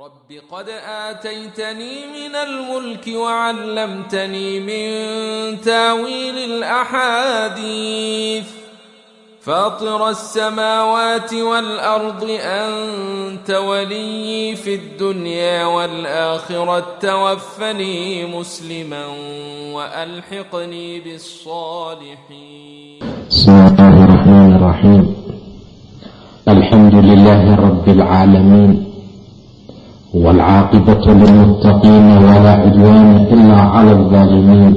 رب قد آتيتني من الملك وعلمتني من تاويل الأحاديث فاطر السماوات والأرض أنت ولي في الدنيا والآخرة توفني مسلما وألحقني بالصالحين بسم الله الرحمن الرحيم الحمد لله رب العالمين waalcaaqibatu lilmuttaqiina walaa cidwaana ilaa cala aldaalimiin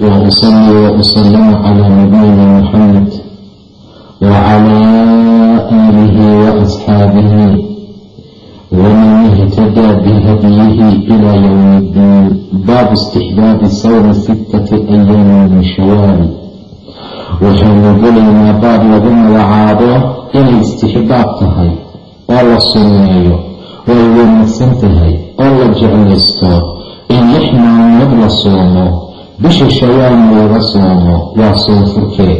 wa usallii wa usalimu calaa nabiyina muxamed wacalaa aalihi wa asxaabihi waman ihtadaa bihadyihi ilaa yowmi iddiin baabu istixdaabi sawmi sittati ayaamin min shawaari waxaynu gelaynaa baab lagu magacaabo inay istixdaab tahay oo la sunneeyo way wanaagsan tahay oo la jeclaysto in lix maalmood la soomo bisha shawaalna laga soomo waa soonfurkee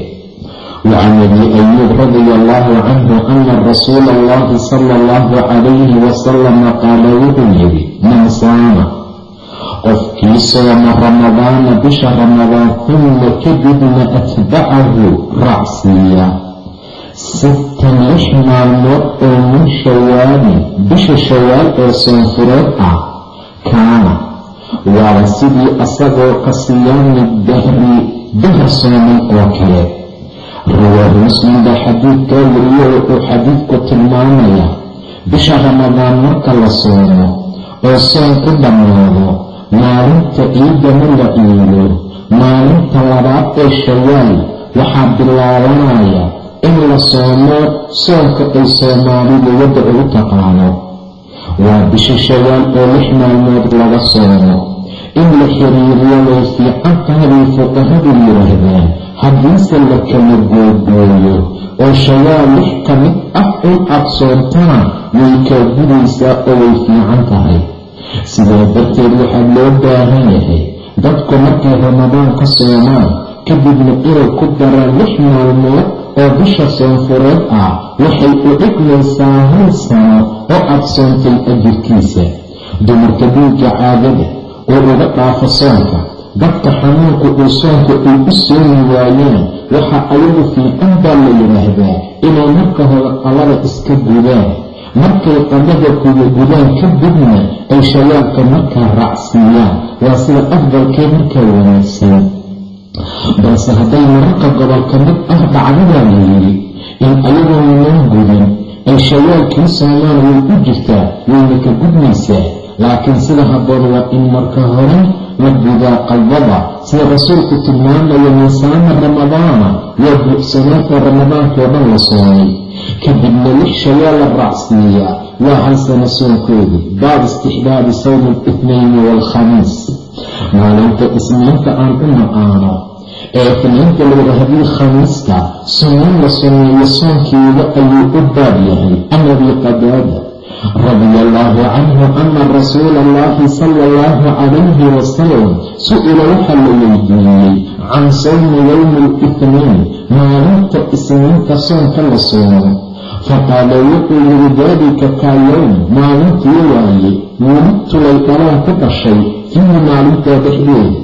wacan abi ayuub radia allahu canhu ana rasuula allahi sala allahu calayhi wasalama qaala wuxuu yidhi man saama qofkii sooma ramadaana bisha ramadaan uma kadibna atbacahu raacsiiya sittan lix maalmood oo min shawaalin bisha shawaal ee soonfureed ah kaana waa sidii asagoo ka siyaami dahri dahar sooman oo kale riwaahu muslim baa xadiidkaa wariyo wuxuu xadiidku tilmaamayaa bisha ramadaan marka la soomo oo soon ku dhammaado maalinta ciidana la iido maalinta labaad ee shawaal waxaa bilaabanaya in la soomo soonka ay soomaalidu wadda ugu taqaano. Waa bisha shawaal oo lix maalmood laga soomo. In la xiriiriyo way fiican tahay bay fuqahadu yidhaahdaan haddiise la kala googooyo oo shawaal lix ka mid ah in aad soontana way kaa gudaysaa oo way fiican tahay sidaa darteed waxaa loo baahan yahay dadku markay ramadaan ka soomaan kadibna inay ku daraan lix maalmood oo bisha soonfureed ah waxay u dhigmaysaa hal sano oo aad soontay ajirkiisa. Dumarka dhiigga caadada oo uga dhaafo soonka dadka xanuunku uu soonka ay u soomi waayaan waxaa ayagu fiican baa la yidhaahdaa inay marka hore qalada iska gudaan. Markay qadada kuga gudaan kadibna ay shawaalka markaa raacsiiyaan. Waa sida afdalkee markaa wanaagsan balse hadday mararka gobolka mid ah dhacdadaa la yidhi in ayagoon loo gudin ay shawaalkii soomaan way u jirtaa wayna ka gudmaysaa. Laakiin sida habboon waa in marka hore la gudaa qadada sida rasuulku tilmaamayo miisaana ramadaana waa buuxsanaanta ramadaankoo dhan la soomay kadibna lix shawaal la raacsiiyaa waa hal sano soonkoodii baab istixbaabi sawmi lithnayni waalkhamiis maalinta isniinta aan u naqaano ee itniinta layidha haddii khamiiska sunnan la sunneeyo soonkeeda ayuu u baab yahay. Can abi qadaada radia allaahu canhu ana rasuula allahi sala allahu calayhi wasalam su'ila waxaa la weydiiyey can sawmi yowmi litniin maalinta isniinta soonka la soomo faqaala wuxuu yidhi daalika kaa yowm maalintii waaye wulidtulay dhalaan ku dhashay fiihi maalintaa dhexdeeda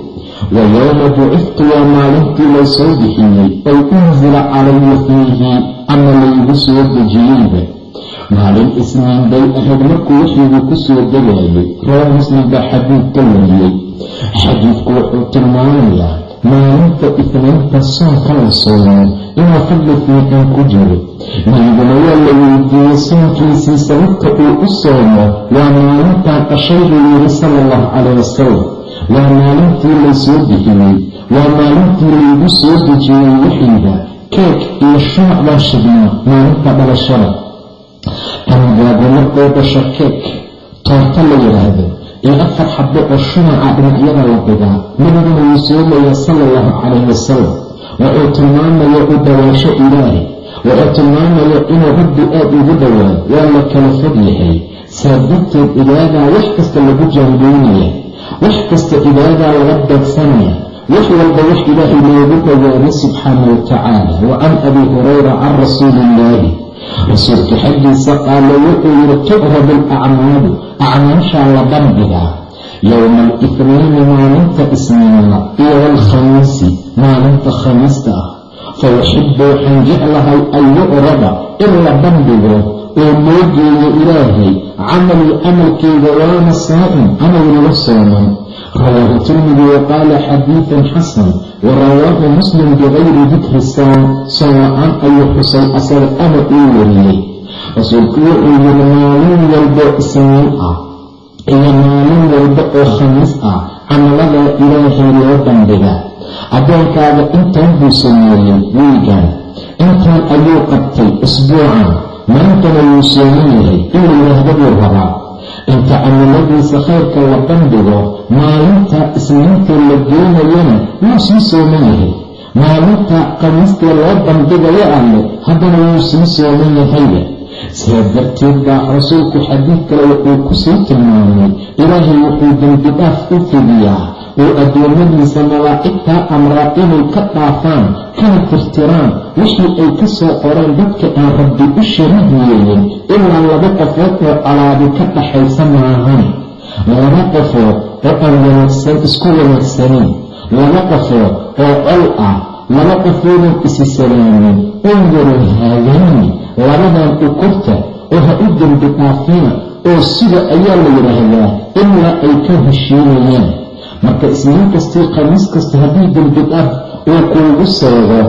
wa yowma buciftu waa maalintii lay soo bixiyey ow unsila calaya fiihi ama laygu soo dejiyeyba. Maalin isniin bay ahayd markuu waxyigu ku soo degaayay reer muslim baa xadiid ka wariyey. Xadiidku wuxuu tilmaamayaa maalinta ifniinta soonka la soomo inuu fadli fiican ku jiro nabiguna waa la weydiiyey soonkiisii sababta uu u soomo waa maalintaa dhashay buu yidhi sala allahu calayh wasalam waa maalintii laysoo bixiyey waa maalintii laygu soo dejiyey waxyiga keeg iyo shumac baa shibna maalinta dhalashada ambaaba markuu dhasho keeg toorto la yidhaahdo iyo afar xabo oo shumaca dhinacyada la dhigaa nabiguna wuu soomaya sala allahu calayh wasalam wuxuu tilmaamaya u dhawaasho ilaahay wuxuu tilmaamaya inuu rabbi aad ugu dhowaado waa la kala fog yahay saa darteed ibaadaa wax kasta lagu jaangoynaya wax kasta ibaadaa laga beegsanaya wax walba wax ilaahay loogu dhowaado subxaana wa tacaala wa can abi hurayra can rasuuli illaahi rasuulka xaggiisa qaala wuxuu yidhi tucradu alacmaalu acmaashaa la bandhigaa yowma alifniini maalinta isniina iyo waalkhamiisi maalinta khamiista ah fa uxibu waxaan jeclahay an yucrada in la oo loo geeyo ilaahay camalii camalkeyga waana saa'im camal laga sooman. Rawaahu tirmidi wa qaala xadiidan xasan wa rawaahu muslim bikayri dikri soom soom la'aan ayuu xusay asaga ama uu wariyey. Rasuulku wuxuu yiri maalin walba isniin ah iyo maalin walba oo khamiis ah camaladaa ilaahay loo bandhiga addoonkaaga intaan buu sameeyey wiigan intaan ayuu qabtay isbuucan. Maantana wuu sooman yahay inuu yidhaahdo buu rabaa. Inta camiladiisa khayrka la bandhigo maalinta isniinta la geenayana wuu sii sooman yahay. Maalinta khamiistee loo bandhigayo alle haddana wuu sii sooman yahayba sidaa darteed baa rasuulku xadiid kale wuxuu ku sii tilmaamay. Ilaahay wuxuu dembi dhaaf u fidiyaa oo addoommadiisa malaa'igtaa amraa inay ka dhaafaan kana tirtiraan wixii ay ka soo qoreen dadka aan rabbi u shariig ilaa laba qofood oo calaadi ka dhaxaysa maahan. Laba qofood oo aan wanaagsan isku wanaagsanayn laba qofood oo col ah laba qofoodan isi salaamin undaru haadaani labadan ukurta oo ha u dembi dhaafina oo sida ayaa la yidhaahdaa ilaa ay ka heshiinayaan marka isniin kastii khamiis kasta haddii dembi dhaaf uu kuugu seego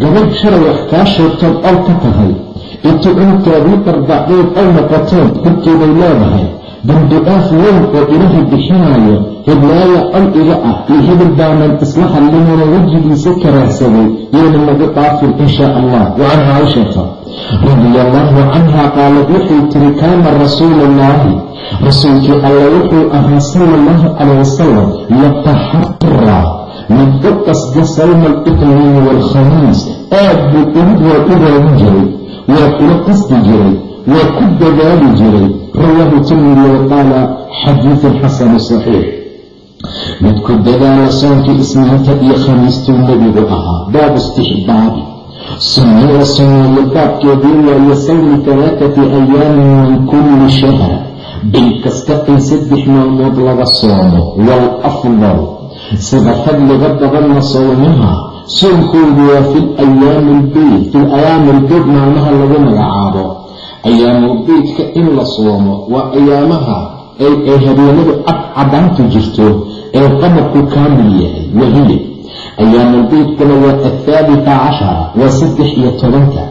gabadh shalay wax kaa sheegtood ow ka tahay intu cunkaadii darbacdeed ow noqoteen korkeeday leedahay. Dembi dhaaf weyn oo ilaahay bixinaayo heblaaya col iga ah iyo hebel baanan isla hadlinana wejigiisa karaahsaday yayna nagu dhaafin in shaa allah. Wa can caaishata radia allaahu canha qaalad waxay tiri kaana rasuulu ullaahi rasuulkii alla wuxuu ahaa sala allahu calayh wasalam yataxara mid u qasda sawma alitniini waalkhamiis aad buu ugu waa u raadin jiray waa kula qasdi jiray waa ku dadaali jiray. Rawaahu tirmidi wa qaala xadiidun xasanu saxiix. Mid ku dadaala soonkii isniinta iyo khamiistuu nebigu ahaa baabu istixbaabi. Sunnada sunneeyo baabkeedii waayo sawmi talaatati ayaamin min kulli shahr bil in saddex maalmood laga soomo wal afdal. Sida fadliga badanna soomaha soonkoodu waa fi ayaami albeyd fi ayaami albeyd maalmaha lagu magacaabo. Ayaamulbeydka in la soomo waa ayaamaha ay habeenadu cadcadaantu jirto ee qamarku kaamil yahay wahiya ayaamulbeydkuna waa athaalita cashara waa saddex iyo tobanka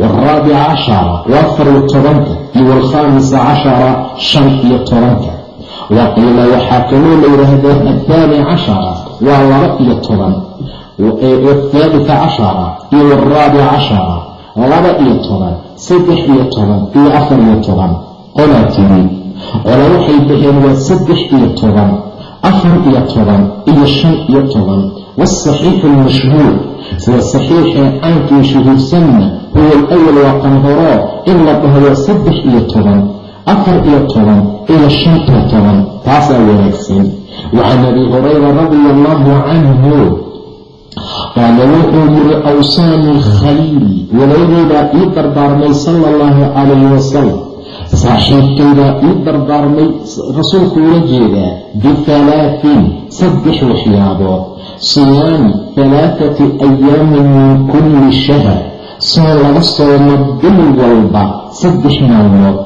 waalraabica cashara waa afar iyo tobanka iyo waalkhaamisa cashara shan iyo tobanka wa qiila waxaa kaloo la yidhaahdaa athaani cashara waa laba iyo toban athaalita cashara iyo waalraabica cashara laba iyo toban saddex iyo toban iyo afar iyo toban qolaa tiri qola waxay dhaheen waa saddex iyo toban afar iyo toban iyo shan iyo toban waasaxiixu almashhuur sida saxiixee caankii shuhuursanna huwa alawal waa qanhoroo in la dhaho waa saddex iyo toban afar iyo toban iyo shan iyo toban taasaa wanaagsan wacan abi hurayra radia allaahu canhu qaala wuxuu yiri awsaanii khaliili walaaleydaa ii dardaarmay sala allahu calayhi wasalam saaxiibkaydaa ii dardaarmay rasuulku ula jeedaa bihalaatin saddex waxyaabood siyaami halaathati ayaamin min kulli shahr soo laga soomo bil walba saddex maalmood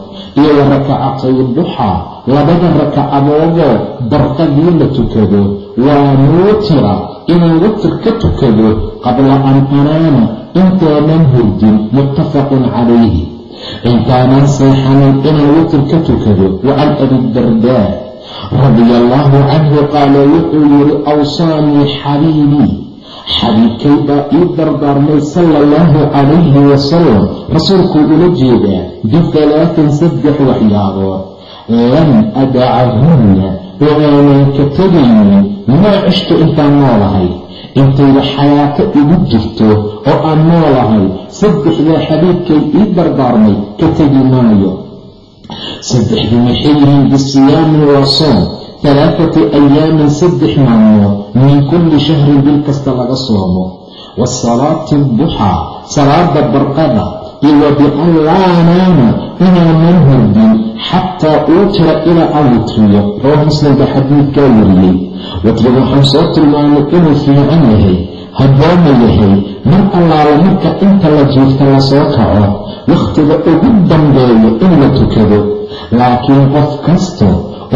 iyo wa rakacatay duxaa labada rakacadoodoo barqadii la tukado waa muutira inaan witir ka tukado qabla an anaama intaanan hurdin muttafaqun calayhi intaanan seexanin inaan witir ka tukado wa can abidardaa radia allaahu canhu qaala wuxuu yidhi awsaanii xabiibii xabiibkay baa ii dardaarmay sala allahu calayhi wasalam rasuulkuu ula jeedaa bihalaatin saddex waxyaabood lam adacahunna oo ka tegaynin maa cishto intaan noolahay. Intayda xayaato igu jirto oo aan noolahay saddexdaa xabiibkay ii dardaarmay ka tegi maayo saddexdu maxay yihiin bisiyaamin waa soom talaatati ayaamin saddex maalmood min kulli shahrin bil kasta laga soomo wasalaati duxaa salaada barqada iyo bian laa naama inaanan hurdin xataa uutira ilaa aan witriyo rawahu muslimka xadiidkaa wariyey witriga waxaan soo tilmaamay inuu fiican yahay habboona yahay mar allaala marka inta la jiifta la soo kaco wakhtiga ugu dambeeyo in la tukado. Laakiin qof kasta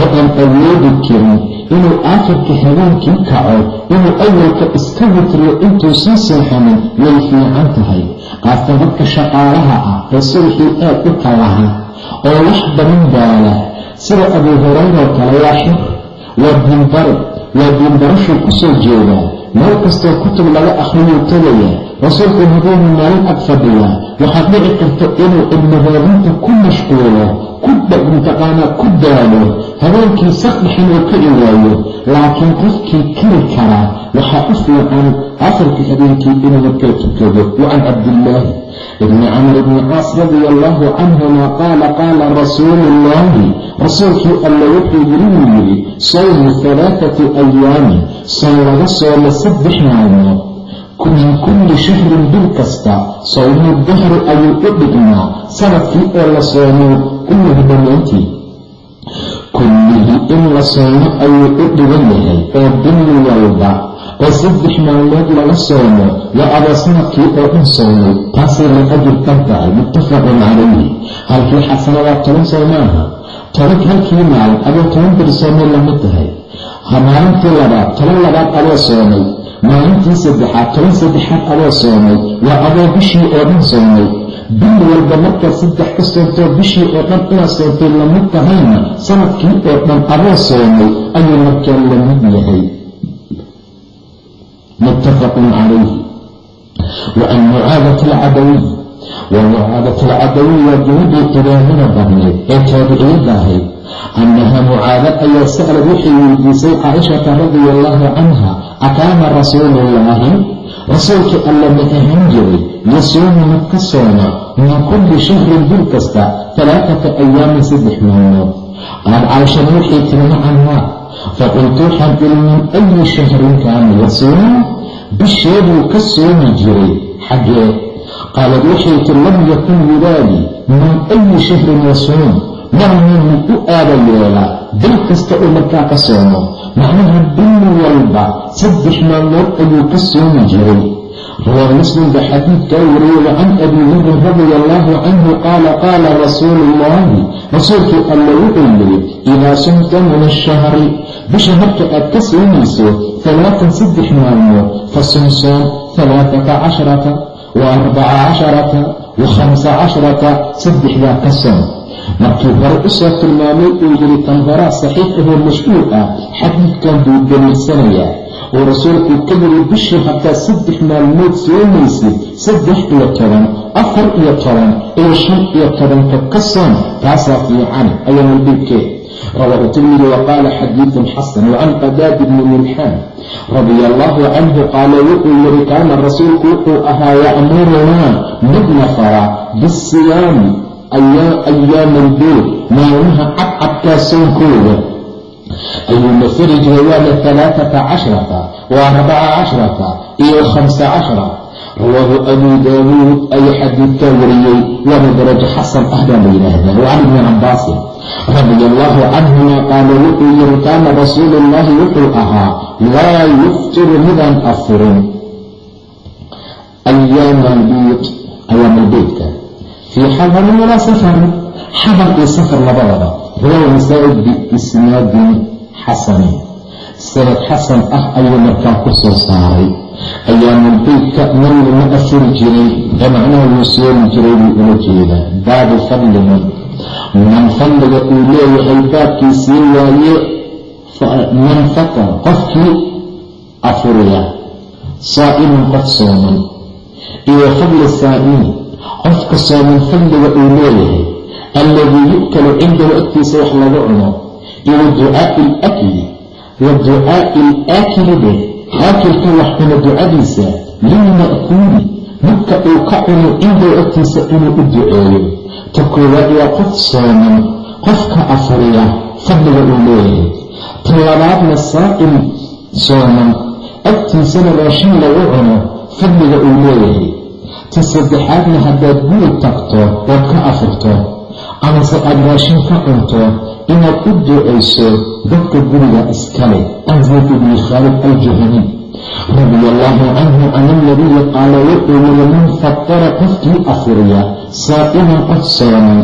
oo aan awoodi karin inuu aakhirka habeenkii kaco inuu awalka iska witriyo intuusan seexanin way fiican tahay. Qaastan dadka shaqaalaha ah ee subaxii aad u kalaha oo wax badan gaala sida abuu hurayroo kale waa xir waa diinbare waa diinbarashuu ku soo jeedaa. Meel kastoo kutub laga akhriyuu tagayaa rasuulku habeenu maalin ag fadhiyaa. Waxaad dhici karta inuu cilmihoodinta ku mashquulo mutaqaanaa ku daalo. Habeenkii saqdhixin uu ka iwaayo laakiin qofkii kari karaa waxaa u fiican akhirka habeenkii inuu markaa tukado. Wa can cabdillaahi ibni camr bni caas radia allaahu canhuma qaala qaala rasuulu ullaahi rasuulkii alla wuxuu yiri wuu yidhi sawmu halaathati ayaamin soon laga soomo saddex maalmood min kulli shahrin bil kasta sawmu dahri ayuu u dhigmaa sannadkii oo la soomo kullihi dhammaantii kullihi in la soomo ayuu u dhigan yahay oo bil walba oo saddex maalmood laga soomo waa adoo sannadkii oo dhan soomay taasay la ajir kan tahay muttafaqun calayhi halkii xasanadaa toban soo maaha toban halkii maalin adoo toban beri soomay la mid tahay maalintii labaad toban labaad adoo soomay maalintii saddexaad toban saddexaad adoo soomay waa adoo bishii oo dhan soomay. Bil walba markaad saddex ka soontoo bishii oo dhan inaad soontay la mid tahayna sannadkii oo dhan adoo soomay ayuu markaa la mid yahay. Muttafaqun calayhi. Wa can mucaadati alcadawiy wa mucaadat alcadawiy waa gabadhii qidaamada badnayd ee taabiciyadda ahayd. Annaha mucaadad ayaa sa'lad waxay weydiisay caaishata radia allaahu canha akaana rasuuluullaahi rasuulkii alla ma ahaan jiray yasuumu mid ka sooma min kulli shahrin bil kasta talaatata ayaamin saddex maalmood qaal caaishana waxay tiri nacan maa faqultu waxaan iri min ayi shahrin kaana yasuumu bisheeduu ka soomi jiray xaggee qaalad waxay tiri yakun wilaadi min ayi shahrin yasuum marninu u aada yeelaa bil kasta uu markaa ka soomo macnaha bil walba saddex maalmood ayuu ka soomi jiray. Rawaa muslim ba xadiidkaa wariyey wa can abi darin radia allaahu canhu qaala qaala rasuulu ullaahi rasuulkii alla wuxuu yidhi idaa sumta min ashahri bisha marka aad ka soomayso talaatan saddex maalmood fa sumsoon talaatata casharata wa arbaca casharata wa khamsa casharata saddexdaa ka soom markii hore u soo tilmaamay uu yidhi tan horaa saxiix ahoo mashhuur ah xadiidkan buu daliilsanayaa oo rasuulku ka yiri bishii haddaad saddex maalmood soomaysid saddex iyo toban afar iyo toban iyo shan iyo tobanka ka soon taasaa fiican ayaanu dhibkeed rawaahu tirmidi wa qaala xadiidun xasan wa can qadaadi bni milxaan radia allaahu canhu qaala wuxuu yidhi kaana rasuulku wuxuu ahaa ya'murunaa midna fara bisiyaami ayaama albiir maalmaha cadcadkaa soonkooda ayuuna fari jiray waana talaatata cashrata wa arbaca cashrata iyo khamsa cashra. Rawaahu abuu daawuud ayaa xadiidkaa wariyey waana darajo xasan ah baa la yidhaahdaa wa can ibni cabaasin radia allaahu canhuma qaala wuxuu yiri kaana rasuulu ullaahi wuxuu ahaa laa yuftiru midaan afurin. Ayaama albiid ayaama albeydka fii xadarin walaa safarin. Xadar iyo safar labadaba rawaahu nasaa-i biisnaadin xasanin sanad xasan ah ayuu markaa ku soo saaray. Ayaamulbeydka nabigu ma afuri jiray ee macnaha wuu soomi jiray buu ula jeedaa. Baabu fadli man fadliga uu leeyahay baabkiisii waaye man fatar qofkii afuriya. Saa'iman qof sooman. Iyo fadli saa'imi qofka sooman fadliga uu leeyahay alladii yu'kalu cindahu agtiisa wax lagu cuno wa ducaa'i alakli wa ducaa'i alaakili dheh aakilka wax cuno ducadiisa lilma'kuuli midka uu ka cuno cindahu agtiisa inuu u duceeyo. Ta koowaad waa qof sooman qofka afuriya fadliga uu leeyahay. Ta labaadna saa'im sooman agtiisana raashin lagu cuno fadliga uu leeyahay ta saddexaadna haddaad guri tagto ood ka afurto amase aad raashin ka cunto inaad u ducayso dadka guriga iskale an zayd bni khaalid aljuhani radia allaahu canhu ana nabiya qaala wuxuu yiri man fatara qofkii afuriya saa'iman qof sooman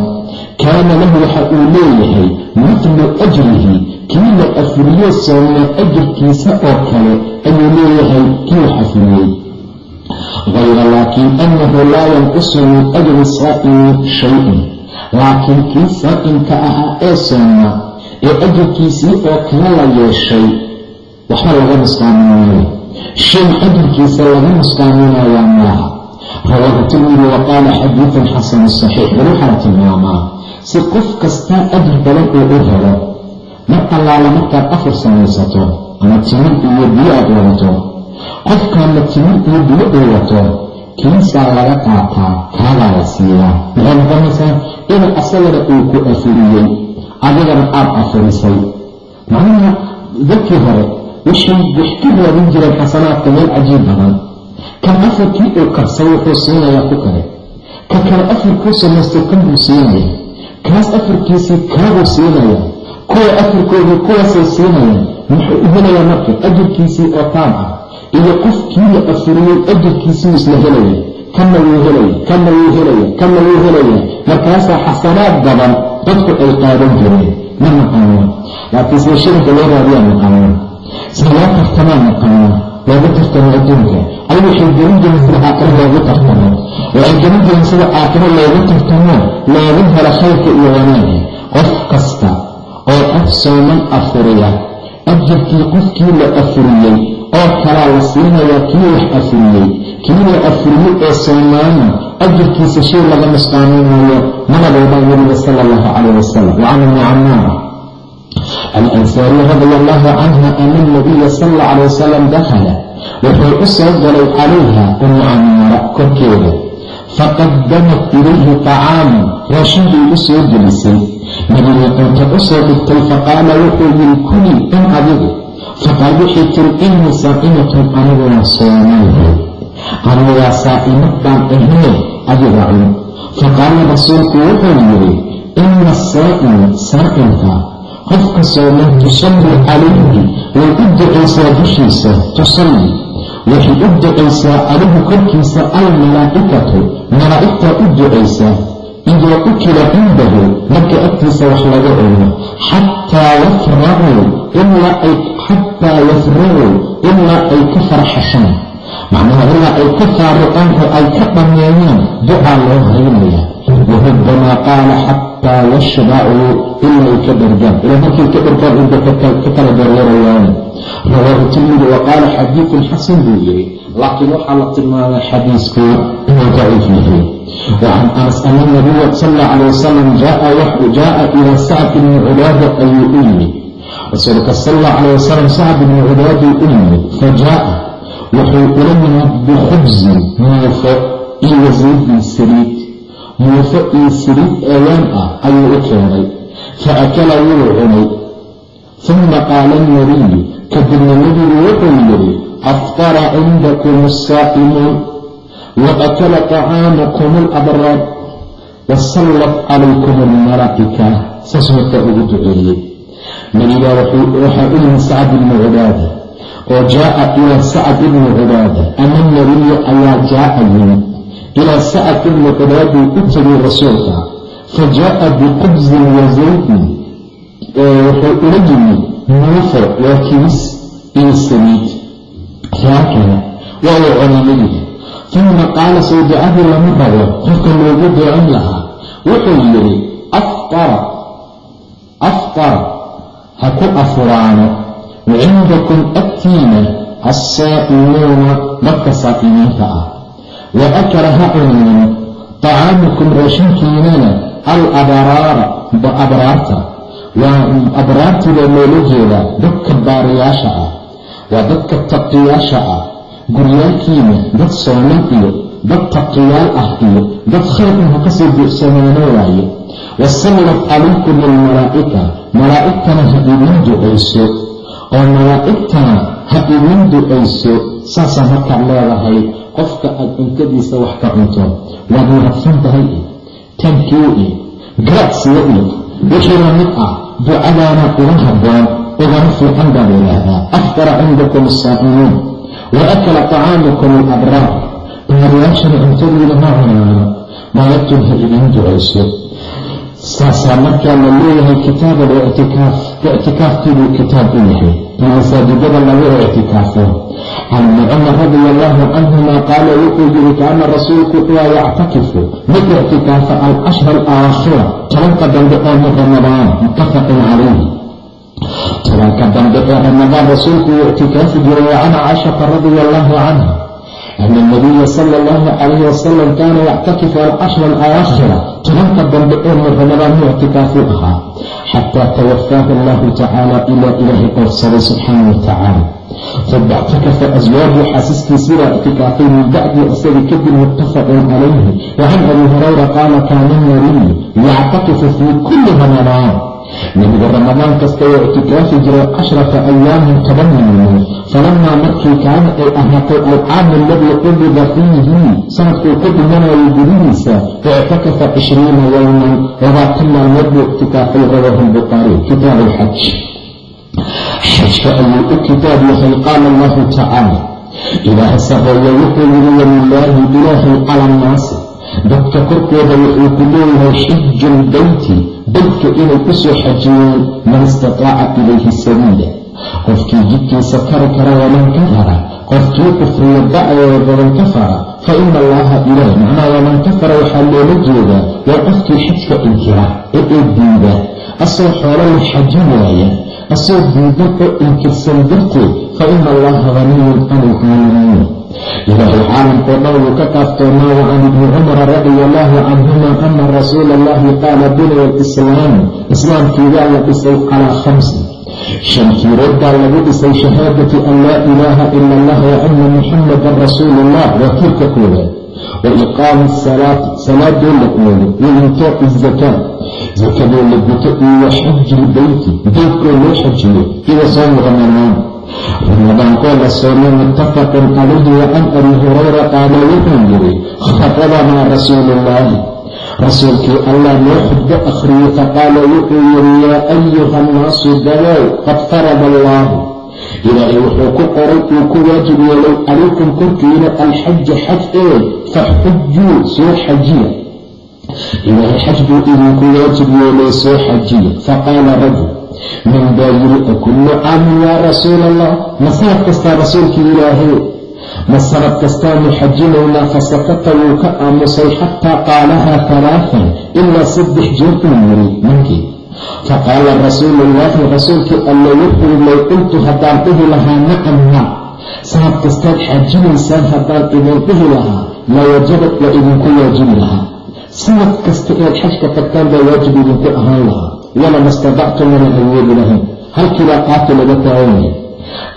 kaana lahu waxa uu leeyahay mitlu ajrihi kii la afuriye soomna ajirkiisa oo kale ayuu leeyahay kii wax afuriyey hayra laakiin annahu laa yanqusu min ajri saa'imi shay-un laakiin kii saa'imka ahaa ee soomna ee ajirkiisii oo kale la yeeshay waxba laga nusqaamin maayo shay ajirkiisa laga nusqaaminayaa maaha rawaahu tirmidi wa qaala xadiidun xasanu saxiix bal waxaa tilmaamaa si qof kastaa ajir badan uu u helo mar allaala markaad afar samaysato ama timir iyo biyo aad wadato qofkaana timir iyo uu wato kiisaa laga qaataa kaadaa la siiyaa. Maxay noqonaysaa inuu asagana uu ku afuriyey adigana aad afurisay. Macnaha dadkii hore waxay wax ka raadin jireen xasanaadka meel cajiib badan. Kan afarkii uu kabsay wuxuu siinayaa ku kale. Ka kale afarkuu samaysto kan buu siinaya kaas afarkiisii kaabuu siinaya kuwa afarkoodii kuwaasay siinayaan muxuu u helayaa marka ajirkiisii oo taam ah iyo qofkii la afuriyey ajirkiisii isla helaya kanna wuu helaya kanna wuu helaya kanna wuu helaya markaasaa xasanaad badan dadku ay qaadan jireen. Ma naqaano laakiin sida shirinka loo raadiyaa naqaano sida loo tartamaa naqaano loogu tartamo adduunka? Ay waxay gelin jireen sida aakhiro loogu tartamo waxay gelin jireen sida aakhiro loogu tartamo loogu helo khayrka iyo wanaaga qof kasta oo qof sooman afuriya ajirkii qofkii la afuriyey oo kalaa la siinayaa kii wax afuriyey kii la afuriyey ee soomaana ajirkiisa shay laga nusqaaminayo manabowdhaa nabiga sala allahu calayh wasalam wacan ibni camaara alansaariy radia allahu canha ana nabiya sal alla calay wasalam dakhala wuxuu u soo galay calayha umu camaara korkeeda. Faqadamat ilayhi طacaaman raashinkii u soo gelisay. Nabiga cunto u dhigtay faqaala wuxuu yiri kulii in adigu faqaal waxay tiri innii saa'imatun aniguna soomayhay anigaa saa'imad baan ahee adiga cun faqaala rasuulku wuxuu yidhi ina asaa'ima saa'imka qofka sooman tusalli calayhi way u ducaysaa dushiisa tusalli. Waxay u ducaysaa calayhi korkiisa almalaa'ikatu malaa'igtaa u ducaysaa idaa ukila cindahu marka agtiisa wax laga cuno xataa yafracuu ilaa ay xataa yafracuu ilaa ay ka farxashaan macnaha ilaa ay ka faaruqaan oo ay ka dhammeeyaan ducaa loo haynaya warubbamaa qaala xataa yashbacuu ilaa ay ka dhargaan ilaa markay ka dhargaan inta ka kala dareerayaan rawaahu tirmidi wa xadiidun xasan buu yiri laakiin waxaa la tilmaamay xadiisku inuu daciif yahay wacan anas ana nabiya sal alla calay wasalam jaaa ilaa sacd ibni cubaada ayuu u yimid rasuulka sal alla calay wasalam sacd ibni cubaaduu u yimid fa jaaa wuxuu ula yimid bikhubsin muufo iyo wasiidin saliid. Muufo iyo saliid eeyaan ah ayuu u keenay. Fa akala wuu cunay. Uma qaala nabiyu kadibna nebigu wuxuu yidhi aftara cindakum asaa'imuun waakala طacaamukum alabraar wasallat calaykum almalaa'ika saas markaa ugu duceeyey nebigaa waxaa u yimid sacd ibni cubaada oo jaaa ilaa sacd ibni cubaada. Ama nabiya ayaa jaaa yimid ilaa sacd ibni cubaaduu u tegay rasuulka fa jaaa biqubsin wa zaydin. Wuxuu ula yimid muufo waa kibis iyo saliid raakana waa uu cunaynayihi uma qaala sow ducadii lama rabo qofka loogu ducin lahaa. Wuxuu yidhi aftara aftara ha ku afuraano wacindakum agtiina assaa'imuuna dadka saa'imiinta ah. Wa akala ha cunaano طacaamukum raashinkiinana al abraara abraarta. Waa abraartiibaa loola jeedaa dadka baariyaasha ah. Waa dadka taqiyaasha ah guryaalkiina dad sooman iyo dad taqiyaal ah iyo dad khayr inha ka soo buuxsamaano waaye wasallat calaykum almalaa'ika malaa'igtana ha idiin ducayso oo malaa'igtana ha idiin ducayso saasaa markaad leedahay qofka aad cuntadiisa wax ka cunto waad mahadsan tahay iyo tankiu iyo garaadsiya iyo wixii la mid ah ducadaana uga habboon ugana fiican baa layidhaahdaa afdara cindakum asaa'imuun wa akala طacaamukum alabraar baariyaashana cuntadiina ma cunaano maayagtun ha idin ducayso saasaa markaa la leeyahay kitaab alictikaaf ictikaafkiibuu kitaab u yahay. In masaajidada lagu ictikaafo can ibni cumar radia allahu canhuma qaala wuxuu yiri kaana rasuulku waa yactakifu mid ictikaafa alcashra alaakhira tobanka dambe oo min ramadaan muttafaqun calayhi tobanka dambe ee ramadaan rasuulku uu ictikaafi jiray can caishata radia allahu canha ana nabiya sala allahu calayhi wasalam kaana yactakifu alcashra alawaakhira tobanka dambe ee min ramadaan muu ictikaafu ahaa xataa tawafaahu allahu tacaala ilaa ilaahay qoorsaday subxaana wa tacaala uma ictakafa aswaaju xaasiskiisiibaa ictikaafay min bacdi isaga kadib muttafaqun calayhi wa can abi hurayra qaala kaana nabiyu yactakifu fii kulli ramadaan nebigu ramadaan kasta waa ictikaafi jiray cashrata ayaamin toban maalmood falamaa markii kaana ay ahaatay alcaamu aladii qubida fiihi sanadkuu ku dhimanayo gudihiisa ictakafa cishriina yowman labaatan maalmood buu ictikaafay rawaahu lbukhaari kitaabu alxaj xajka ayuu u kitaab yahay qaala allahu tacaala ilaaha sareeya wuxuu yiri walilaahi ilaahay cala dadka korkooda wuxuu ku leeyahay xiju lbeyti beydka inay ku soo xajiyaan man istataaca ilayhi sabiila. Qofkii jidkiisa kari kara waman kafara qofkii kufriya dacwoo badan kafara. Fa ina allaha ilaah macnaha waman kafara waxaa loola jeedaa waa qofkii xajka inkira ee ee diida asoo xoolo la xaji waaya asoo diidan oo inkirsan darteed fa ina allaha haniyun can ilcaalamiin ilaahay caalamkoo dhan wuu ka qaaftoonaa wa can ibni cumara radia allahu canhuma ana rasuula allahi qaala buniya alislaamu islaamkii waa la dhisay calaa khamsin. Shan tiirood baa lagu dhisay shahaadati an laa ilaaha ila allah wa muxamadan rasuulu ullah waa tiirka koowaad. Wa iqaami salaadoo la oogo wa iitaaci zakaa sakadoo la guto iyo wa xaji lbeyti beydkoo loo xajiyo iyo soomu ramadaan ramadaankoo la soomay muttafaqun calayhi wa can abi hurayra qaala wuxuu yiri khatabanaa rasuulu ullaahi rasuulkii allah noo xudbo akhriyey faqaala wuxuu yiri yaa ayuha annaasu dabow qad farada allaahu. Ilaahay wuxuu ku qoray uu ku waajib yeelay calaykum korkiina alxaja xaj ee faxujuu soo xajiya. Ilaahay xaj buu idinku waajib yeelay soo xajiya faqaala rajul min baa yiri akullu caamin yaa rasuula allah ma sanad kastaa rasuulkii ilaahay ma sanad kastaanu xajinaynaa fasakata wuu ka aamusay xataa qaalahaa talaafan ilaa saddex jeer uu yiri ninkii faqaala rasuulu ullaahi rasuulkii alla wuxuu low qultu haddaan dhihi lahaa nacam na sanad kastaad xajinaysaan haddaan idin dhihi lahaa la wajabad waa idinku waajibi lahaa sanad kasta inaad xajka tagtaan baa waajib idinku ahaan lahaa walama istadactu mana awoodi lahayn halkiibaa qaati laga taaganaya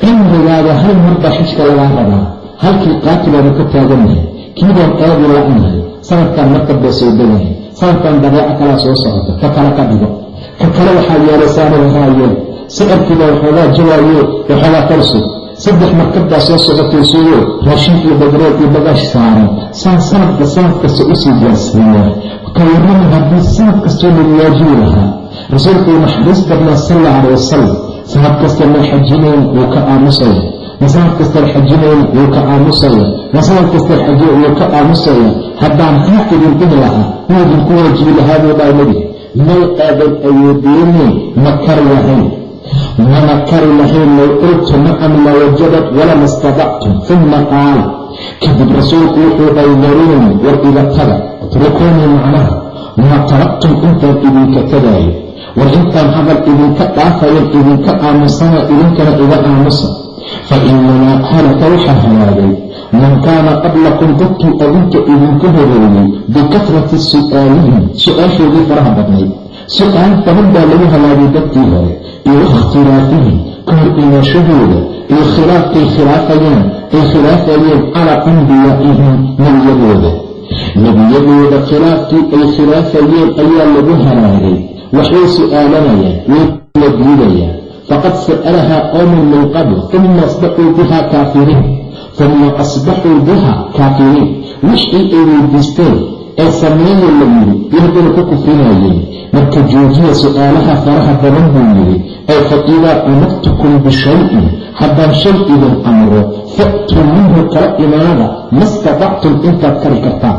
cimrigaada hal marbaa xajka lagaa rabaa halkii qaati baanu ka taagannahay kiibaan aadi la-nahay sanadkan markab baa soo degaya sanadkan dabeeco kalaa soo socota ka kale ka dhigo ka kale waxaa yeelasaana wahaayeen sicirkiibaa waxoogaa jawaayo waxoogaa kalsug saddex markabbaa soo socotay suugo raashin iyo badreed iyo bagaash saaran saan sanadka sanad kasta u sii gaarsiiyaa ka warrama haddii sanad kastoo lagu waajibi lahaa rasuulkuu naxariis badnaa sal alla calay wasalam sanad kasta ma xajinayn wuu ka aamusaya ma sanad kastaan xajinayn wuu ka aamusaya ma sanad kastaan xajin wuu ka aamusaya haddaan haa idin dhihi lahaa wuu idinku waajibi lahaa buu dhaa nebiga may aadan awoodeenin ma lahayn mana lahayn low qultu nacam la wajabad walama istadactum uma qaal kadib rasuulku wuxuu daydaruuni war iga taga macnaha ma taraktum intaan idinka tagaayo war intaan hadal idinka dhaafayan idinka aamusana idinkana iga aamusa fa inamaa halaka waxaa halaagay man kaana qablakum dadkii adinka idinku horeeyey bikatrati su'aalihim su'aashoodii faraha badnayd. Su'aal badan baa lagu halaagay dadkii hore iyo ikhtilaafihim ka hor imaashahooda iyo khilaafkay khilaafayaan ay khilaafayeen calaa anbiyaa'ihim nebiyadooda nebiyadooda khilaafkii ay khilaafayeen ayaa lagu halaagay waxay su'aalanayaan wayla diidayaan. Faqad sa'alahaa qowmun min qabl uma asbaxuu biha kaafiriin uma asbaxuu biha kaafiriin wixii ay weydiisteen ee sameeya la yidhi iyaddana ku kufrinayeen. Marka joojiya su'aalaha faraha badan buu yidhi ay fa idaa amartukum bishayin haddaan shay idin amro fa'tuu minhu kala imaada ma statactum intaad kari kartaan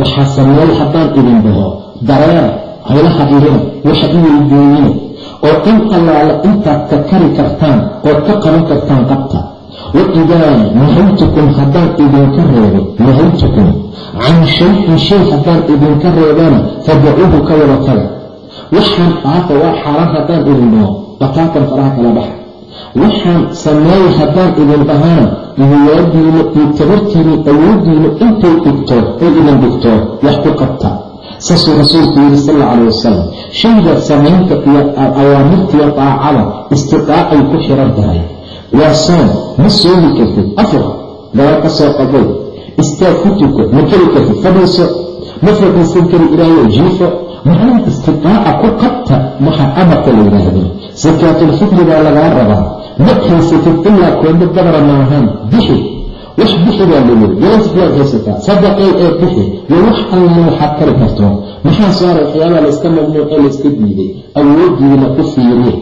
waxaa sameeya haddaan idin dhaho dareera haylaha idina waxa i weydiinina oo in allaala intaad ka kari kartaan ood ka qaban kartaan qabta wa idaa nahaytukum haddaan idinka reebo nahaytukum can shay-in shay haddaan idinka reebana fadacuuhu ka wada taga waxaan dhaafa waa xaaraan haddaan idin dhaho bataatan faraha kala baxa waxaan sameeya haddaan idin dhahana ihiwaadiina iyo tabartiina awooddiina intay dhigto ay idin dhigto wax ku qabta. Saasuu rasuulku yidhi sal alla wasalam shayga samaynta iyo awaamirtiiyo daacada istidaacay ku xiran tahay. Waa soon ma soogi kartid. Afur gabal ka soo qaboy istaag ku tuko ma keli kartid. Fadhiiso ma fadhiisan kari ilaayo jiifo. Macnaha istidaaca ku qabta waxa amarka la yidhaahdo sakaatulfitri baa lagaa rabaa ma haysatid ilaa koombo dabra maahan bixi wax bixi baa la yiri galansiyaad haysataa sadaqay ee bixi iyo wax allaala waxaad kari karto maxaa saaray waxyaabaa layska mamnuuc ee layska diiday awoodiina ku fiiriye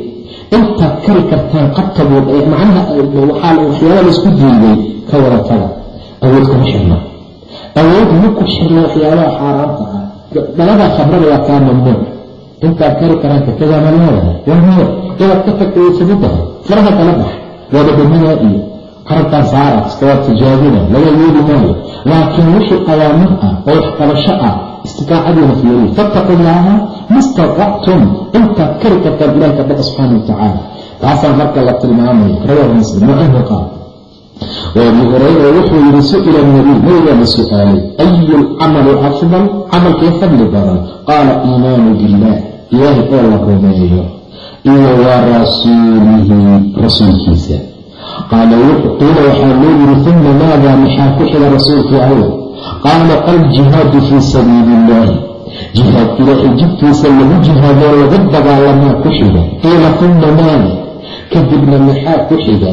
intaad kari kartaan qabtabood macnaha waxyaabaa laysku diiday ka wada taga awood kuma xirna awood ma ku xirna waxyaabaha xaaraanta ah daladaa khabrada waa kaa mamnuuc intaad kari karaan kakadaama leedahay waa maya inaad ka tagta way tahay faraha kala bax waada dhaminaa iyo qarabkaan saara iskawaad tijaabina laga yeeli maayo laakiin wixii awaamir ah oo waxqabasho ah istidaacadiina fiiriy fattaqu llaaha mastatactum intaad kari kartaan ilahi ka subxaana watacaala taasaa marka la tilmaamaya rawaahu muslim wacanhu qaal وabi hurayra wuxuu yihi su'ila nabiy nabigaa la su'aalay ayu lcamali afdal camalkee fadli badan. Qaala iimaanu billah ilaahay oo la rumeeyo iyo wa rasuulihi rasuulkiisa. Qiila waxaa loo yiri uma maada maxaa ku xiga rasuulkii alla qaala aljihaadu fii sabiili illaahi jihaad ilaahay jidkiisa lagu jihaadoo laga dagaalamaa ku xiga qiila uma maada kadibna maxaa ku xiga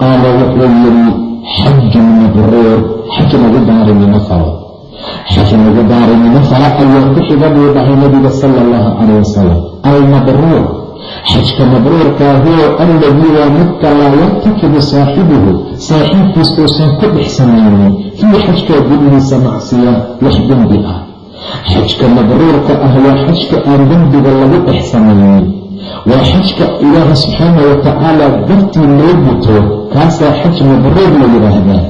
qaala wuxuu yiri xajun mabruur xaj lagu daarimimo falo. Xaj lagu daarimimo fala ayaa ku xiga buu dhahay nabiga sala allahu calayh wasalam almabruur xajka mabruurkaa huwa alladii waa midka laa yartakibu saaxibuhu saaxiibkiis uusan ku dhex samaynin fii xajkaa gudihiisa macsiya wax dembi ah xajka mabruurka ah waa xajka aan dembiga lagu dhex samaynin waa xajka ilaaha subxaana wa tacaala dartii loo guto kaasaa xaj mabruur la yidhaahdaa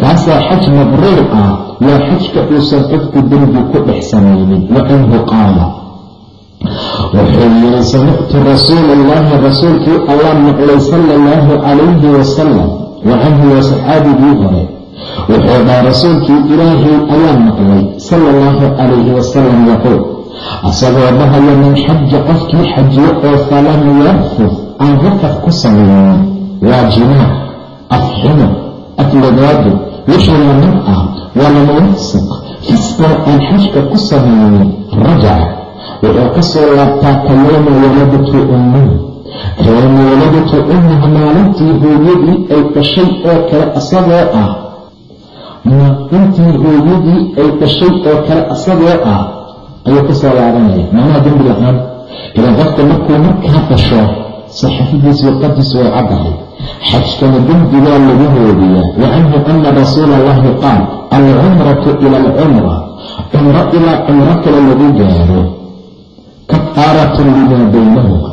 kaasaa xaj mabruur ah waa xajka uusan qofku dembi ku dhex samaynin wa canhu qaala wuxuu yiri samictu rasuula allahi rasuulkii allah maqlay sala allahu calayhi wasalam wa canhu waa saxaabigii hore wuxuu dhaha rasuulkii ilaahay ayaa maqlay sala allahu calayhi wasalam yaquul asagoo dhahaya man xaja qofkii xajiyo oo falam yarfud aan rafad ku samaynin waa jimaac afxumo aflagaado wixii la mid ah walama yafsiq fisqoo aan xajka ku samaynin rajaca wuxuu ka soo laabtaa ka yowma waladatu ummuhu kayowma waladatu ummuhu maalintii hooyadii ay dhashay oo kale asagoo ah. Maalintii hooyadii ay dhashay oo kale asagoo ah. Ayuu ka soo laabanaya macnaha dembi la'aan ilaan qofka markuu markaa dhasho saxafidiis waqadiisu way caddahay. Xajkana dembigaa lagu hoodiyaa wa canhu ana rasuula allahi qaal alcumratu ila alcumra. Cumro ilaa cumro kale lagu gaaro kafaaratun limaa baynahuma.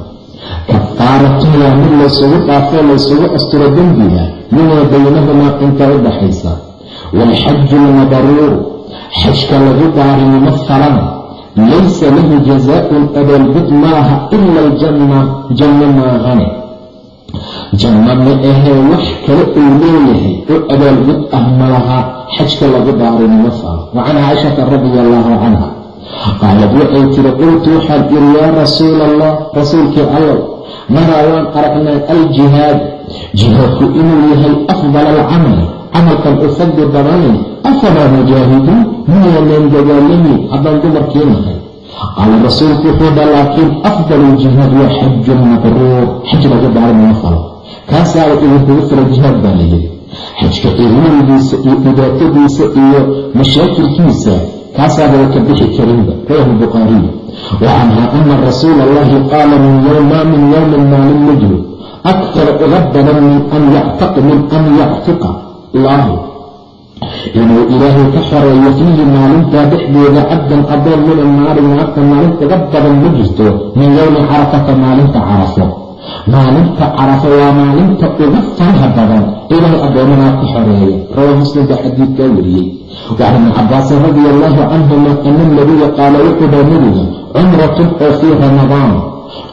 Kafaaratun waa mid laysugu dhaafoo laysugu asturo dembiga limaa baynahumaa inta u dhaxaysa. Waalxaju lmabruur xajka lagu daarinimo falana laysa lahu jazaaun abaalgud maaha ila aljanna janno maahane janno ma ahee wax kale uu leeyahay oo abaalgud ah malaha xajka lagu daarinimo falo wa can caaishata radia allaahu canha qaalad waxay tiri qultu waxaan iri yaa rasuula allah rasuulkii allow naraa waan aragnaa aljihaad? Jihaadku inuu yahay afdal alcamali camalkan u fadli badanay afalaa mujaahiduun miyaanaan dagaalamayn haddaan dumarkii nahay qaala rasuulku wuxuu dha laakiin afdal ljihaad waa xajun mabruur xaj lagu daarinama falo. Kaasaaba idinkugu fila jihaad baa layidhi xajka ciriirigiisa iyo dhibaatadiisa iyo mashaakilkiisa kaasaaba ka bixi karinba rawahu bukhaariyu wacanhaa ana rasuula allahi qaala min maa min yowmin maalin ma jiro aktar uga badan min an yactiqa laahu inuu ilaahay ka xoreeyo fiihi maalintaa dhexdeeda cabdan adoon min annaari naarta maalinta uga badan ma jirto min yowmi carafata maalinta carafo maalinta carafo waa maalinta ugu faraha badan ilaahay addoommanaar ka xoreeya rawaa muslim baa xadiidkaa wariyey wacan ibni cabaasin radia allaahu canhuma ana nabiya qaala wuxuu dhaa nebiga cumratun oo fii ramadaan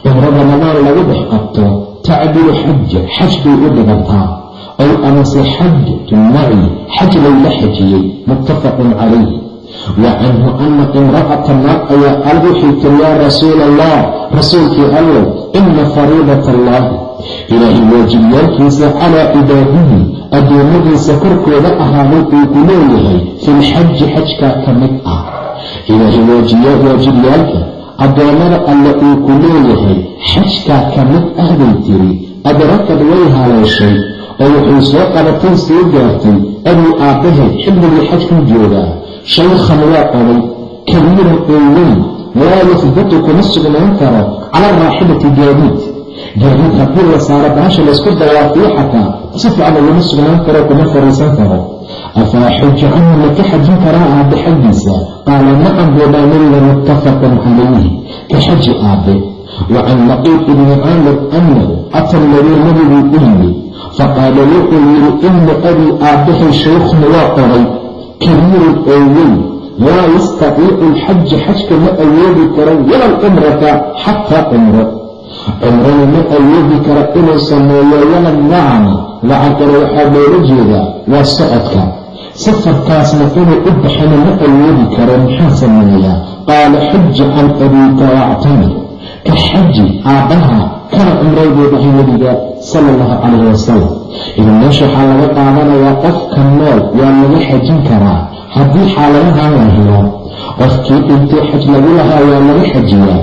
cumro ramadaan lagu dhex qabto tacdilu xaja xaj bay u dhigantaa ow amase xajatu maci xaj layla xajiyey muttafaqun calayh wa canhu ana imra'ata naag ayaa qaalad waxay tiri yaa rasuula allah rasuulkii allow ina fariidat allaahi ilaahay waajibyaalkiisa calaa cibaadihi addoommadiisa korkooda ahaaday uu ku leeyahay filxaji xajkaa ka mid ah ilaahay waajibyaalka addoommada alle uu ku leeyahay xajkaa ka mid ah bay tiri adrakad way haleeshay oo wuxuu soo qabatay soo gaartay abuu aabbaheed xilligii xajkuu joogaa shaykhan waa oday kabiiran oo weyn laa yahbutu kuma sugnaan karo cala raaxibati gaadiid gaadiid haddii la saaro baasha laysku dawaafiyo xataa si fiican uguma sugnaan karo kuma fariisan karo afaa xuja canhu ma ka xajin karaa aabbe xaggiisa qaala nacam buudhaa nabiga muttafaqun calayhi ka xaji aabbe wa can laqiid ibni caamir annahu ata nabiy nabiguu u yimid faqaala wuxuu yidhi ina abii aabbahay shaykhna waa oday kabiirun oo weyn laa yastatiicu alxaja xajka ma awoodi karo wala alcumrata xataa cumro cumrana ma awoodi kara inuu sameeyo wala nacama lacag kale waxaa loola jeedaa waa socodka safarkaasna inuu u baxana ma awoodi karo maxaa sameeyaa qaala xuja can abiika wactamir ka xaji aabbaha kana cumray buu dhahay sala allahu calayhi wasalam idan meesha waxaa laga qaadanayaa qofka nool waa laga xajin karaa. Haddii xaaladahan la helo qofkii dhintay xaj lagu lahaa waa laga xajiyaa.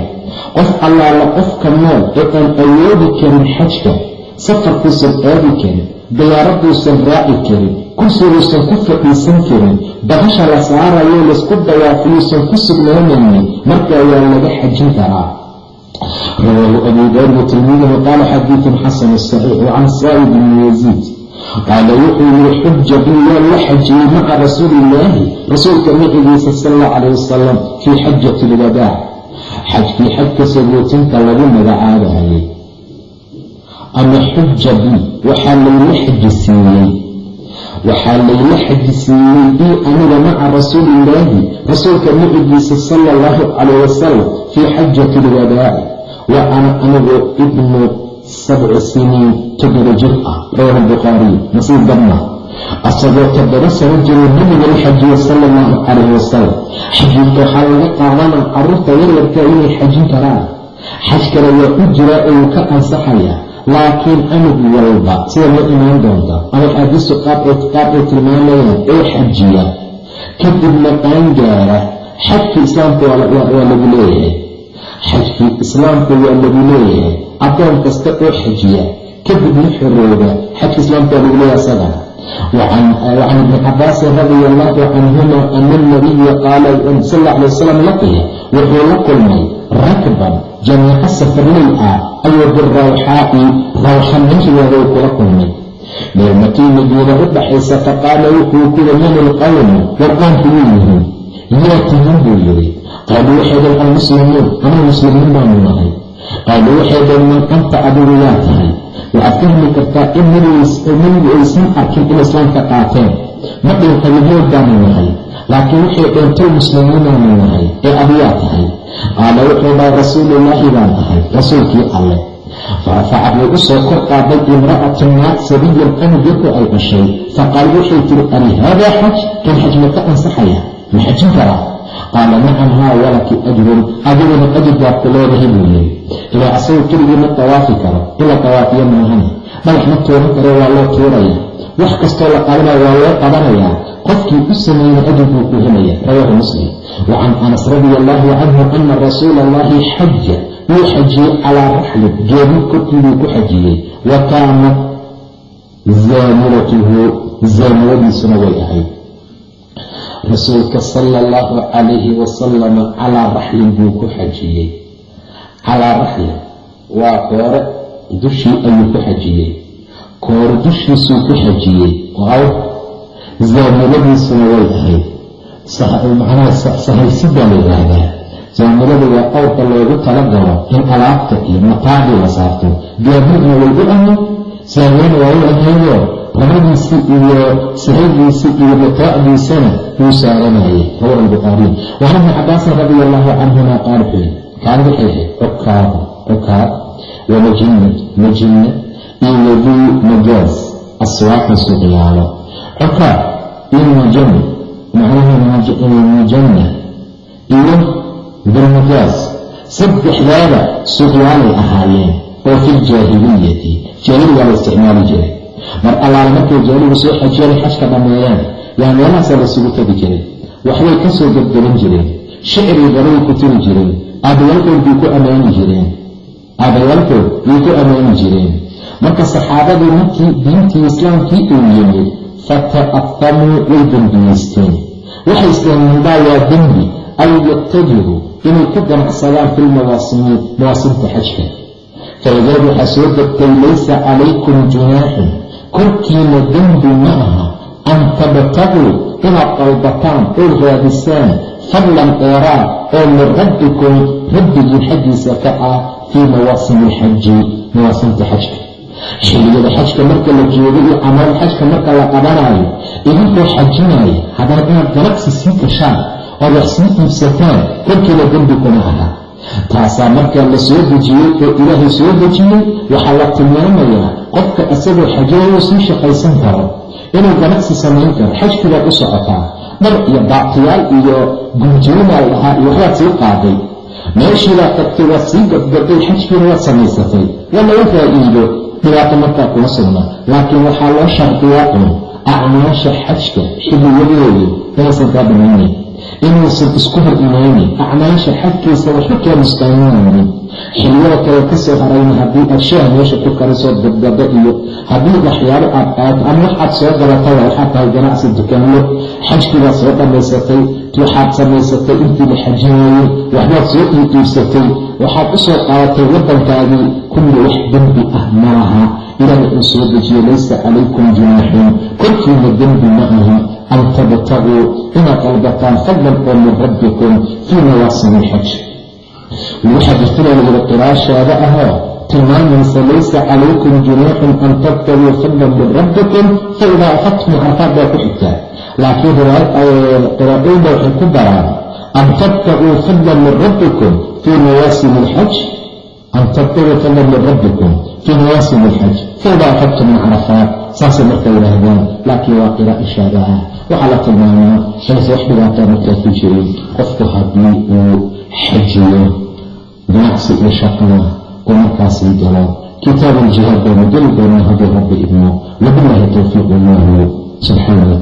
Qof allaala qofka nool ee aan awoodi karin xajka safarkuusan aadi karin diyaaraduusan raaci karin kursiduusan ku fadhiisan karin bahasha la saarayo laysku dawaafiyuusan ku sugnaanaynin markaa waa laga xajin karaa rawaahu abu daawud watirmidi waqaala xadiidun xasanu saxiix wacan saa'id bni yaziid qaala wuxuu yihi xuja bi waa la xajiyey maca rasuuli illaahi rasuulka micigiisa sal allahu calayh wasalam fii xajati lwadaac xajkii xajka sagootinta lagu magacaabahayay ama xuja bi waxaa layla xajisiiyey waxaa layla xajisiiyey bii aniga maca rasuuliillaahi rasuulka micigiisa sala allahu calayh wasalam fii xajati lwadaaci wa ana anigu ibnu sabci siniin toddoba jir ah rawaahu albukhaariy nasiib badna asagoo toddoba sano jiruu nabiga la xajiye sala allahu calayh wasalam xajiidka waxaa laga qaadanaa carruurta yaryarkaa inay xajin karaan. Xaj kale waa u jiraa uu ka ansaxayaa laakiin amid walba sida la imaan doonta ama xaadiisu qaar ay tilmaamayaan ee xajiya. Kadibna qaangaara xajkii islaamka waa lagu leeyahay. Xajkii islaamka waa lagu leeyahay. Addoon kasta oo xajiya. Kadibna xorooba xajka islaamka waa lagu leeyahay asagana. Wacan ibni cabaasin radia allahu canhuma ana alnabiya qaala sal alla alay wasalam laqiya wuxuu la kulmay rakban jamiico safarley ah ayuu birawxaa'i rawxa meeshigeeday kula kulmay. Meel makii madiina u dhaxaysa faqaala wuxuu kuyi man ilqawmu qur'aanku wuu yihiin. Yaa tihin buu yidhi. Qaaluu waxay dheen almuslimuun ama muslimiin baanu nahay. Qaaluu waxay dheen man anta adigu yaa tahay. Waxaad fahmi kartaa in nebigu aysan arkin in islaamka qaateen. Ma dhin qabiilyood baanu nahay laakiin waxay dheen tol muslimiinaanu nahay ee adiyaa tahay qaala wuxuu dhaha rasuulullaahi baan tahay rasuulkii alleh farafacad way u soo kor qaaday imra'atu naag sabiyan ay dhashay. Faqaal waxay tiri ali haadaa xaj? Kan xaj ma ka ansaxaya ma xajin karaa? Qaala nacam haa walaki ajrun adiguna ajir baad ku leedahay buu yiri ilaa asagoo keligii ma tawaafi karo in la tawaafiyo maahana dhagax ma tuuran karo waa loo tuuraya wax kastoo la qabanaya waa loo qabanayaa qofkii u sameeyey ajir buu ku helaya rawaahu muslim. Wa anas radia allahu canhu ana rasuula allahi xaja wuu xajiyey calaa raxlin geedid korkii buu ku xajiyey. Wa kaanat zaamilatuhu zaaniyadiisuna way ahayd. Rasuulka sala allahu calayhi wasalama calaa raxlin buu ku xajiyey. Calaa raxlin waa koore dushii ayuu ku xajiyey koore dushiisuu ku xajiyey. Waaw zaamiladiisuna way ahayd macnaha sahaysidaa la yidhaahdaa. Zaamilada waa awrka loogu talagalo in alaabta iyo mataacdii la saarto. Gaabirna way u ahayd waa u ahaydoo rabadiisii iyo sahaydiisii iyo mataacdiisana wuu saaranayay. Rawa albukhaariy waan ibni cabaasin radi allahu canhuma qaal yidhi kaan waxay ahayd cukaad wa majinna majinna iyo waduu majaas aswaaqan suqyaalo cukaad iyo majana macnaha mujanna iyo bilmajaas saddexdaada suqyaalay ahaayeen oo fi ljaahiliyati jaahiligaa la isticmaali jiray. Mar allaala markay jaahiligu soo xajiyana xajka dhammeeyaan yaa meelahaasaa laysugu tegi jiray. Waxbay ka soo gebgeban jireen shicrii gabayay ku tiri jireen aabbayaalkood bay ku ammaani jireen aabbayaalkood bay ku ammaani jireen marka saxaabadii markii diintii islaamkii uu yimid fata'afamuu way dembiyeysteen waxay isleeyihiinbaa waa dembi ay yaqtajiruu inay ku ganacsadaan fi lmawaasimiin mawaasimta xajka. Faidaad waxaa soo degtay laysa calaykum junaaxun korkiina dembi ma aha an tabtaguu inaad qalbataan oo raadisaan fadlan dheeraad oo min rabbikum rabbigii xaggiisa ka ah fii mawaasimi alxaji mawaasimta xajka xilliyada xajka marka la joogo iyo camaal xajka marka la qabanaayo idinkoo xajinaya haddana inaad ganacsi sii gashaan ood wax sii iibsataan korkiina dembi kuma aha. Taasaa markaa la soo dejiyey oo ilaahay soo dejiyey waxaa la tilmaamayaa qofka isagoo xajinayuu sii shaqaysan karo inuu ganacsi samayn karo xajkiibaad u socotaa. Dhar iyo baaqtiyaal iyo gunjoonaal ahaa iyo waxbaad sii qaaday. Meeshiibaad tagtay waad sii gadgaday xajkiina waad samaysatay. Waa laga faa'iido dhibaato markaa kuma sugna. Laakiin waxaa loo shardiyaa un acmaasha xajka xilliyadeedu inaysan kaa dhamaynayn inuusan isku hor imaanin acmaasha xajkiisa waxba kaa mustaaminaynin xiliyada kale ka soo harayna haddii aad shaah meesha ku karisood gadgado iyo haddii waxyaalo aad qaato ama waxaad soo galataba waxaad tahay ganacsi dukaanlo xajkiibaad soo dhammaysatay waxaad samaysatay intii la xajinayey waxbaad soo iiqiibsatay waxaad u soo qaadatay waddankaagii kulli wax dembi ah ma laha. Ilaahay uu soo dejiye laysa calaykum junaaxun korkiina dembi ma aha an tabtaguu inaad dalbataan fadlan oo min rabbikum fii mawaasimi ilxaj jirtana layidhi qiraashaada ahoo tilmaamaysa laysa calaykum junaaxun an tabtaguu fadlan min rabbikum fa idaa carfaad baa ku xigtaa laakiin qiraa'ooyinba waxay ku daraan an tabtaguu fadlan min rabbikum fii mawaasimi ilxaj an tabtaguu fadlan min rabbikum fii mawaasimi ilxaj fa idaa min carafaat saasay marka yidhaahdaan laakiin waa qiraa'o shaada ah. Waxaa la tilmaamaa inaysa wax dhibaataa markaa ku jirin qofku haddii uu xajiyo ganacsi iyo shaqada uu markaasii galo kitaabu aljihaad baynu geli doonaa haddii rabbi idmo wabillahi towfiiq wallahu subxaana wa